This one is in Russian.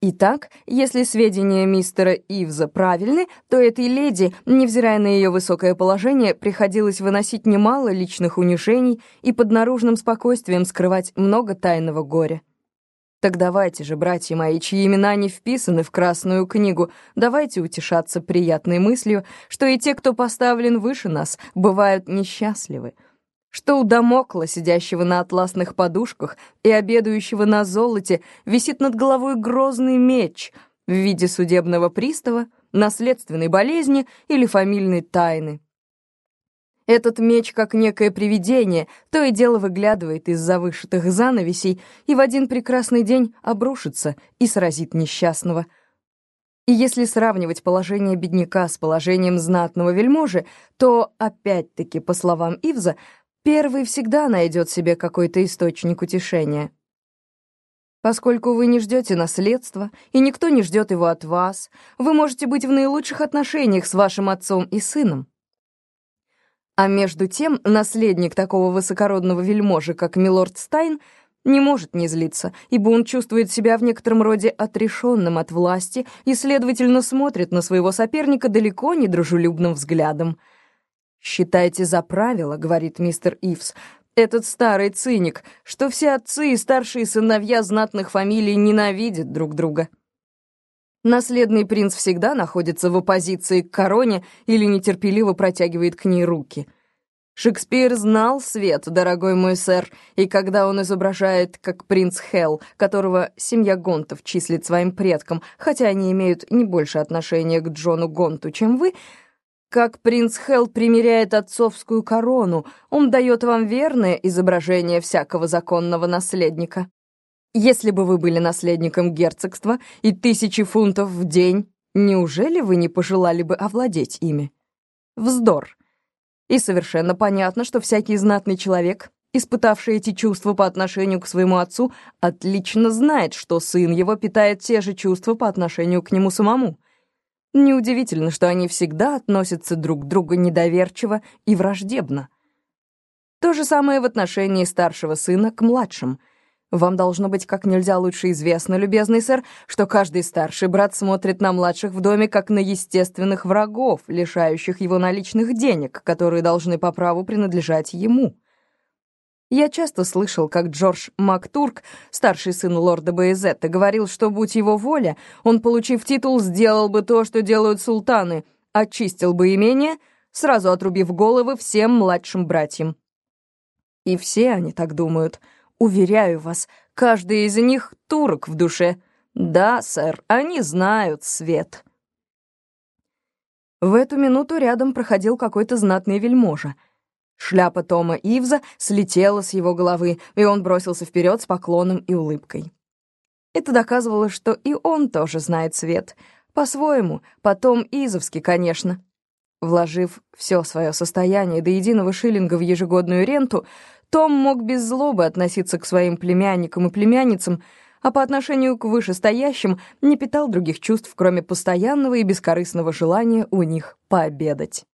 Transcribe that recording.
Итак, если сведения мистера Ивза правильны, то этой леди, невзирая на ее высокое положение, приходилось выносить немало личных унижений и под наружным спокойствием скрывать много тайного горя. Так давайте же, братья мои, чьи имена не вписаны в Красную книгу, давайте утешаться приятной мыслью, что и те, кто поставлен выше нас, бывают несчастливы что у Дамокла, сидящего на атласных подушках и обедающего на золоте, висит над головой грозный меч в виде судебного пристава, наследственной болезни или фамильной тайны. Этот меч, как некое привидение, то и дело выглядывает из-за вышитых занавесей и в один прекрасный день обрушится и сразит несчастного. И если сравнивать положение бедняка с положением знатного вельможи, то, опять-таки, по словам Ивза, Первый всегда найдет себе какой-то источник утешения. Поскольку вы не ждете наследства, и никто не ждет его от вас, вы можете быть в наилучших отношениях с вашим отцом и сыном. А между тем наследник такого высокородного вельможи, как милорд Стайн, не может не злиться, ибо он чувствует себя в некотором роде отрешенным от власти и, следовательно, смотрит на своего соперника далеко не дружелюбным взглядом — «Считайте за правило», — говорит мистер Ивс, «этот старый циник, что все отцы и старшие сыновья знатных фамилий ненавидят друг друга». Наследный принц всегда находится в оппозиции к короне или нетерпеливо протягивает к ней руки. Шекспир знал свет, дорогой мой сэр, и когда он изображает, как принц Хелл, которого семья Гонтов числит своим предком, хотя они имеют не больше отношения к Джону Гонту, чем вы, как принц Хелл примеряет отцовскую корону, он дает вам верное изображение всякого законного наследника. Если бы вы были наследником герцогства и тысячи фунтов в день, неужели вы не пожелали бы овладеть ими? Вздор. И совершенно понятно, что всякий знатный человек, испытавший эти чувства по отношению к своему отцу, отлично знает, что сын его питает те же чувства по отношению к нему самому — Неудивительно, что они всегда относятся друг к другу недоверчиво и враждебно. То же самое в отношении старшего сына к младшим. Вам должно быть как нельзя лучше известно, любезный сэр, что каждый старший брат смотрит на младших в доме как на естественных врагов, лишающих его наличных денег, которые должны по праву принадлежать ему. Я часто слышал, как Джордж Мактурк, старший сын лорда Бейзетта, говорил, что, будь его воля, он, получив титул, сделал бы то, что делают султаны, очистил бы имение, сразу отрубив головы всем младшим братьям. И все они так думают. Уверяю вас, каждый из них турок в душе. Да, сэр, они знают свет. В эту минуту рядом проходил какой-то знатный вельможа — Шляпа Тома Ивза слетела с его головы, и он бросился вперед с поклоном и улыбкой. Это доказывало, что и он тоже знает свет. По-своему, потом Изовски, конечно. Вложив все свое состояние до единого шиллинга в ежегодную ренту, том мог без злобы относиться к своим племянникам и племянницам, а по отношению к вышестоящим не питал других чувств, кроме постоянного и бескорыстного желания у них пообедать.